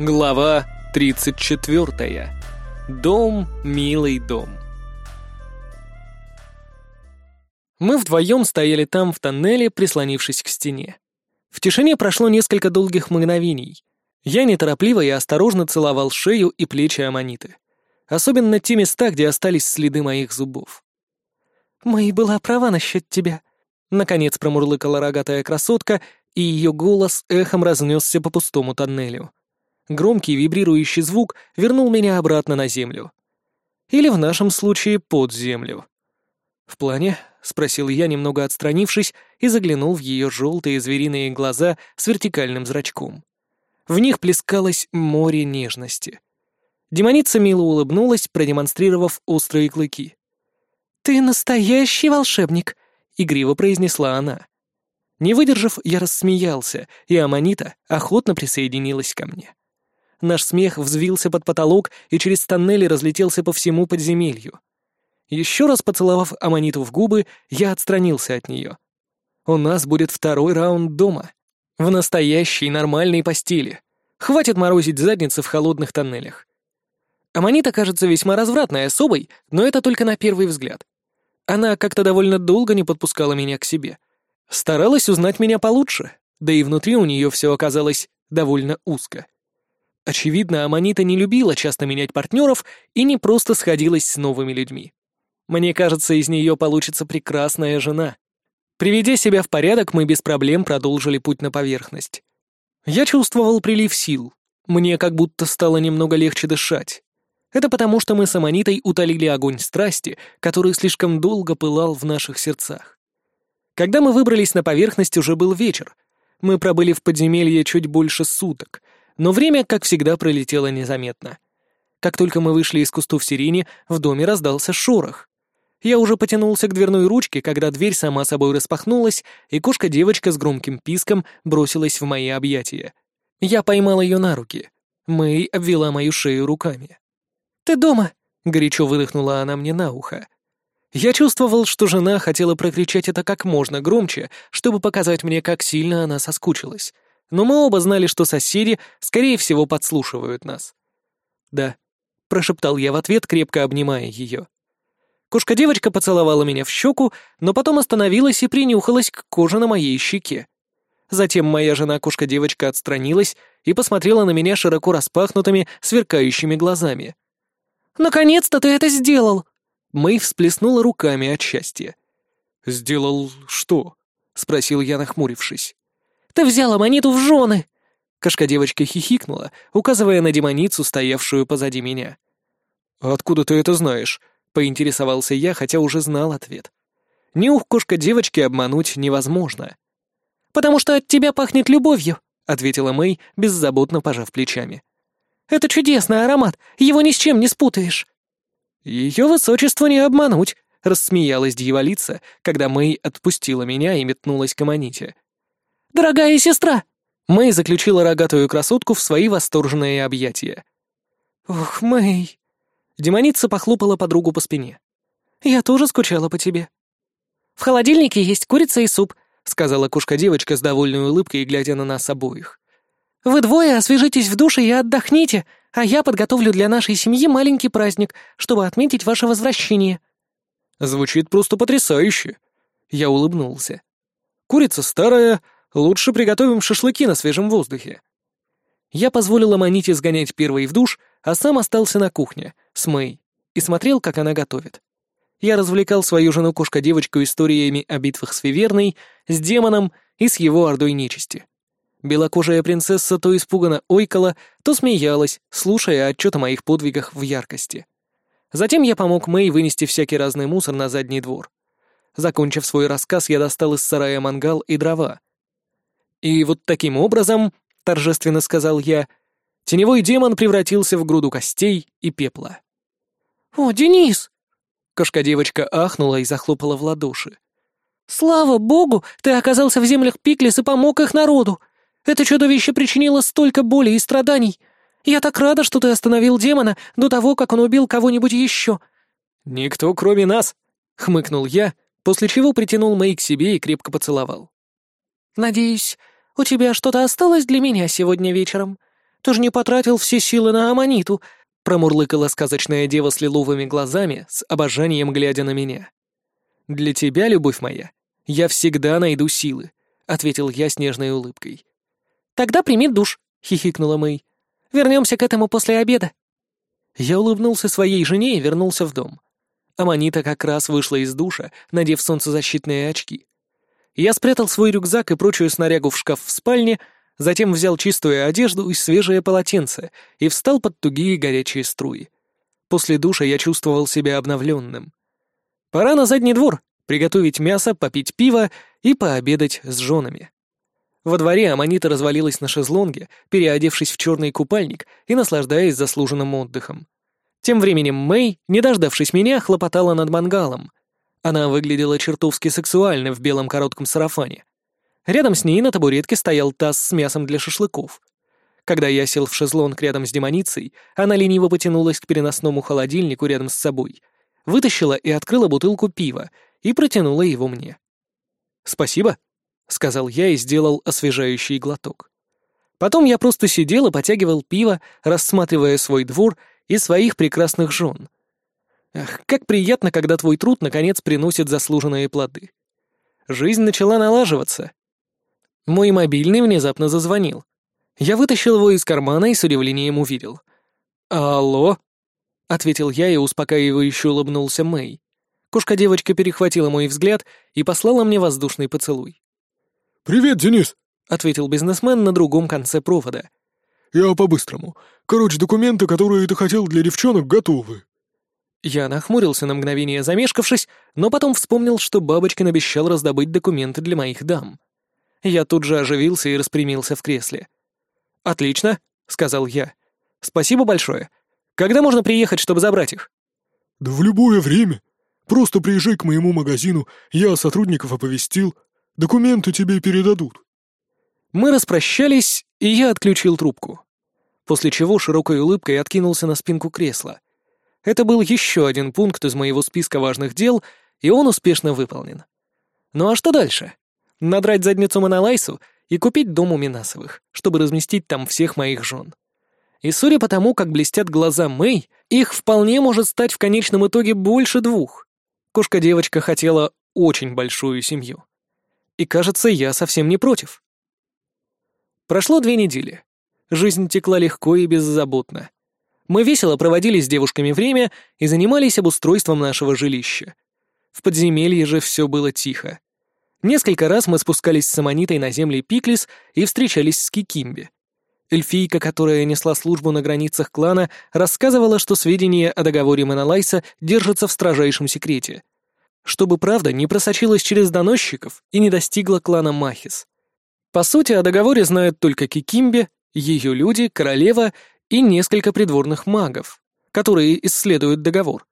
Глава 34. Дом, милый дом. Мы вдвоем стояли там, в тоннеле, прислонившись к стене. В тишине прошло несколько долгих мгновений. Я неторопливо и осторожно целовал шею и плечи Аманиты. Особенно те места, где остались следы моих зубов. «Мэй была права насчет тебя», — наконец промурлыкала рогатая красотка, и ее голос эхом разнесся по пустому тоннелю. Громкий вибрирующий звук вернул меня обратно на землю. Или в нашем случае под землю. «В плане?» — спросил я, немного отстранившись, и заглянул в ее желтые звериные глаза с вертикальным зрачком. В них плескалось море нежности. Демоница мило улыбнулась, продемонстрировав острые клыки. «Ты настоящий волшебник!» — игриво произнесла она. Не выдержав, я рассмеялся, и Аманита охотно присоединилась ко мне. Наш смех взвился под потолок и через тоннели разлетелся по всему подземелью. Еще раз поцеловав Аманиту в губы, я отстранился от нее. У нас будет второй раунд дома. В настоящей нормальной постели. Хватит морозить задницы в холодных тоннелях. Аманита кажется весьма развратной особой, но это только на первый взгляд. Она как-то довольно долго не подпускала меня к себе. Старалась узнать меня получше, да и внутри у нее все оказалось довольно узко. Очевидно, Аманита не любила часто менять партнеров и не просто сходилась с новыми людьми. Мне кажется, из нее получится прекрасная жена. Приведя себя в порядок, мы без проблем продолжили путь на поверхность. Я чувствовал прилив сил. Мне как будто стало немного легче дышать. Это потому, что мы с Аманитой утолили огонь страсти, который слишком долго пылал в наших сердцах. Когда мы выбрались на поверхность, уже был вечер. Мы пробыли в подземелье чуть больше суток — но время, как всегда, пролетело незаметно. Как только мы вышли из кустов сирени, в доме раздался шорох. Я уже потянулся к дверной ручке, когда дверь сама собой распахнулась, и кошка-девочка с громким писком бросилась в мои объятия. Я поймал ее на руки. Мэй обвела мою шею руками. «Ты дома!» — горячо выдохнула она мне на ухо. Я чувствовал, что жена хотела прокричать это как можно громче, чтобы показать мне, как сильно она соскучилась но мы оба знали, что соседи, скорее всего, подслушивают нас. «Да», — прошептал я в ответ, крепко обнимая ее. Кошка-девочка поцеловала меня в щеку, но потом остановилась и принюхалась к коже на моей щеке. Затем моя жена-кошка-девочка отстранилась и посмотрела на меня широко распахнутыми, сверкающими глазами. «Наконец-то ты это сделал!» Мэй всплеснула руками от счастья. «Сделал что?» — спросил я, нахмурившись. Ты взяла монету в жены!» Кошка-девочка хихикнула, указывая на демоницу, стоявшую позади меня. «Откуда ты это знаешь?» — поинтересовался я, хотя уже знал ответ. Нюх кошка-девочки обмануть невозможно. «Потому что от тебя пахнет любовью», — ответила Мэй, беззаботно пожав плечами. «Это чудесный аромат, его ни с чем не спутаешь». «Ее высочество не обмануть», — рассмеялась дьяволица, когда Мэй отпустила меня и метнулась к Аманите. Дорогая сестра!» Мэй заключила рогатую красотку в свои восторженные объятия. «Ух, Мэй!» Демоница похлопала подругу по спине. «Я тоже скучала по тебе». «В холодильнике есть курица и суп», — сказала кошка-девочка с довольной улыбкой, глядя на нас обоих. «Вы двое освежитесь в душе и отдохните, а я подготовлю для нашей семьи маленький праздник, чтобы отметить ваше возвращение». Звучит просто потрясающе. Я улыбнулся. Курица старая, Лучше приготовим шашлыки на свежем воздухе. Я позволил Аманите сгонять первой в душ, а сам остался на кухне, с Мэй, и смотрел, как она готовит. Я развлекал свою жену-кошка-девочку историями о битвах с Виверной, с демоном и с его ордой нечисти. Белокожая принцесса то испуганно ойкала, то смеялась, слушая отчет о моих подвигах в яркости. Затем я помог Мэй вынести всякий разный мусор на задний двор. Закончив свой рассказ, я достал из сарая мангал и дрова, и вот таким образом, торжественно сказал я, теневой демон превратился в груду костей и пепла. «О, Денис!» Кошка-девочка ахнула и захлопала в ладоши. «Слава богу, ты оказался в землях Пиклис и помог их народу! Это чудовище причинило столько боли и страданий! Я так рада, что ты остановил демона до того, как он убил кого-нибудь еще!» «Никто, кроме нас!» — хмыкнул я, после чего притянул Мэй к себе и крепко поцеловал. «Надеюсь, у тебя что-то осталось для меня сегодня вечером? Ты же не потратил все силы на аммониту!» — промурлыкала сказочная дева с лиловыми глазами, с обожанием глядя на меня. «Для тебя, любовь моя, я всегда найду силы», — ответил я с нежной улыбкой. «Тогда прими душ», — хихикнула Мэй. «Вернемся к этому после обеда». Я улыбнулся своей жене и вернулся в дом. Аманита как раз вышла из душа, надев солнцезащитные очки. Я спрятал свой рюкзак и прочую снарягу в шкаф в спальне, затем взял чистую одежду и свежее полотенце и встал под тугие горячие струи. После душа я чувствовал себя обновленным. Пора на задний двор, приготовить мясо, попить пиво и пообедать с женами. Во дворе Аманита развалилась на шезлонге, переодевшись в черный купальник и наслаждаясь заслуженным отдыхом. Тем временем Мэй, не дождавшись меня, хлопотала над мангалом. Она выглядела чертовски сексуально в белом коротком сарафане. Рядом с ней на табуретке стоял таз с мясом для шашлыков. Когда я сел в шезлонг рядом с демоницей, она лениво потянулась к переносному холодильнику рядом с собой, вытащила и открыла бутылку пива и протянула его мне. «Спасибо», — сказал я и сделал освежающий глоток. Потом я просто сидел и потягивал пиво, рассматривая свой двор и своих прекрасных жен. Ах, как приятно, когда твой труд наконец приносит заслуженные плоды. Жизнь начала налаживаться. Мой мобильный внезапно зазвонил. Я вытащил его из кармана и с удивлением увидел. «Алло?» — ответил я и успокаивающе улыбнулся Мэй. Кошка-девочка перехватила мой взгляд и послала мне воздушный поцелуй. «Привет, Денис!» — ответил бизнесмен на другом конце провода. «Я по-быстрому. Короче, документы, которые ты хотел для девчонок, готовы». Я нахмурился на мгновение, замешкавшись, но потом вспомнил, что Бабочкин обещал раздобыть документы для моих дам. Я тут же оживился и распрямился в кресле. «Отлично», — сказал я. «Спасибо большое. Когда можно приехать, чтобы забрать их?» «Да в любое время. Просто приезжай к моему магазину, я сотрудников оповестил. Документы тебе передадут». Мы распрощались, и я отключил трубку. После чего широкой улыбкой откинулся на спинку кресла. Это был еще один пункт из моего списка важных дел, и он успешно выполнен. Ну а что дальше? Надрать задницу Монолайсу и купить дом у Минасовых, чтобы разместить там всех моих жен. И судя по тому, как блестят глаза Мэй, их вполне может стать в конечном итоге больше двух. Кошка-девочка хотела очень большую семью. И кажется, я совсем не против. Прошло две недели. Жизнь текла легко и беззаботно. Мы весело проводили с девушками время и занимались обустройством нашего жилища. В подземелье же все было тихо. Несколько раз мы спускались с Аманитой на земли Пиклис и встречались с Кикимби. Эльфийка, которая несла службу на границах клана, рассказывала, что сведения о договоре Монолайса держатся в строжайшем секрете — чтобы правда не просочилась через доносчиков и не достигла клана Махис. По сути, о договоре знают только Кикимбе, ее люди, королева и несколько придворных магов, которые исследуют договор.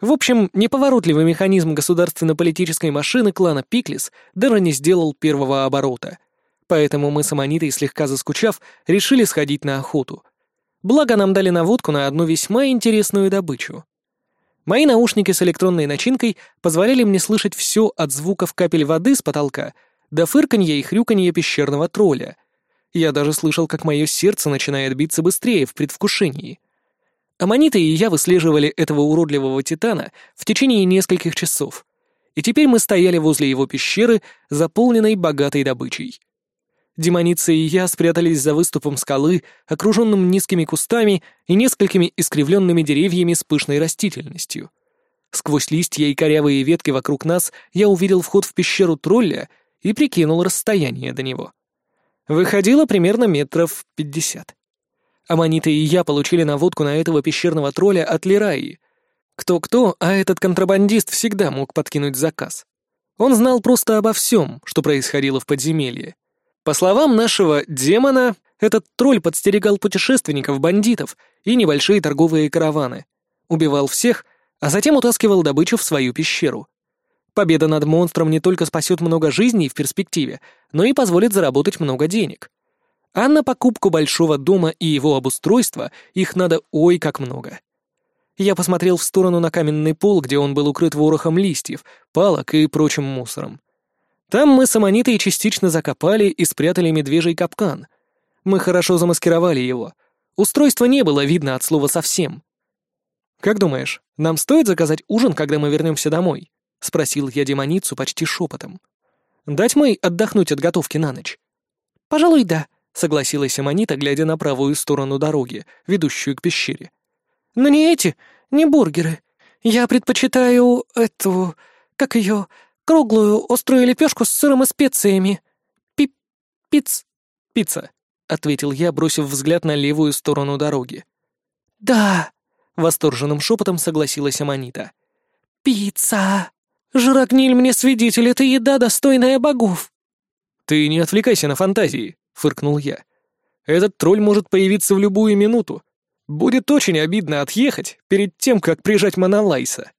В общем, неповоротливый механизм государственно-политической машины клана Пиклис даже не сделал первого оборота. Поэтому мы с Аманитой, слегка заскучав, решили сходить на охоту. Благо нам дали наводку на одну весьма интересную добычу. Мои наушники с электронной начинкой позволяли мне слышать все от звуков капель воды с потолка до фырканья и хрюканья пещерного тролля. Я даже слышал, как мое сердце начинает биться быстрее в предвкушении. Аманита и я выслеживали этого уродливого титана в течение нескольких часов. И теперь мы стояли возле его пещеры, заполненной богатой добычей. Демоница и я спрятались за выступом скалы, окруженным низкими кустами и несколькими искривленными деревьями с пышной растительностью. Сквозь листья и корявые ветки вокруг нас я увидел вход в пещеру тролля и прикинул расстояние до него. Выходило примерно метров пятьдесят. Аманита и я получили наводку на этого пещерного тролля от Лираи. Кто-кто, а этот контрабандист всегда мог подкинуть заказ. Он знал просто обо всем, что происходило в подземелье. По словам нашего демона, этот тролль подстерегал путешественников-бандитов и небольшие торговые караваны, убивал всех, а затем утаскивал добычу в свою пещеру. Победа над монстром не только спасет много жизней в перспективе, но и позволит заработать много денег. А на покупку большого дома и его обустройство их надо ой как много. Я посмотрел в сторону на каменный пол, где он был укрыт ворохом листьев, палок и прочим мусором. Там мы с Аманитой частично закопали и спрятали медвежий капкан. Мы хорошо замаскировали его. Устройства не было видно от слова совсем. «Как думаешь, нам стоит заказать ужин, когда мы вернемся домой?» — спросил я демоницу почти шепотом. «Дать Мэй отдохнуть от готовки на ночь?» «Пожалуй, да», — согласилась Аманита, глядя на правую сторону дороги, ведущую к пещере. «Но не эти, не бургеры. Я предпочитаю эту... как ее... круглую острую лепешку с сыром и специями. Пи... пиц... пицца», — ответил я, бросив взгляд на левую сторону дороги. «Да», — восторженным шепотом согласилась Аманита. «Пицца! Жирогниль мне свидетель, это еда, достойная богов!» «Ты не отвлекайся на фантазии», — фыркнул я. «Этот тролль может появиться в любую минуту. Будет очень обидно отъехать перед тем, как прижать Монолайса».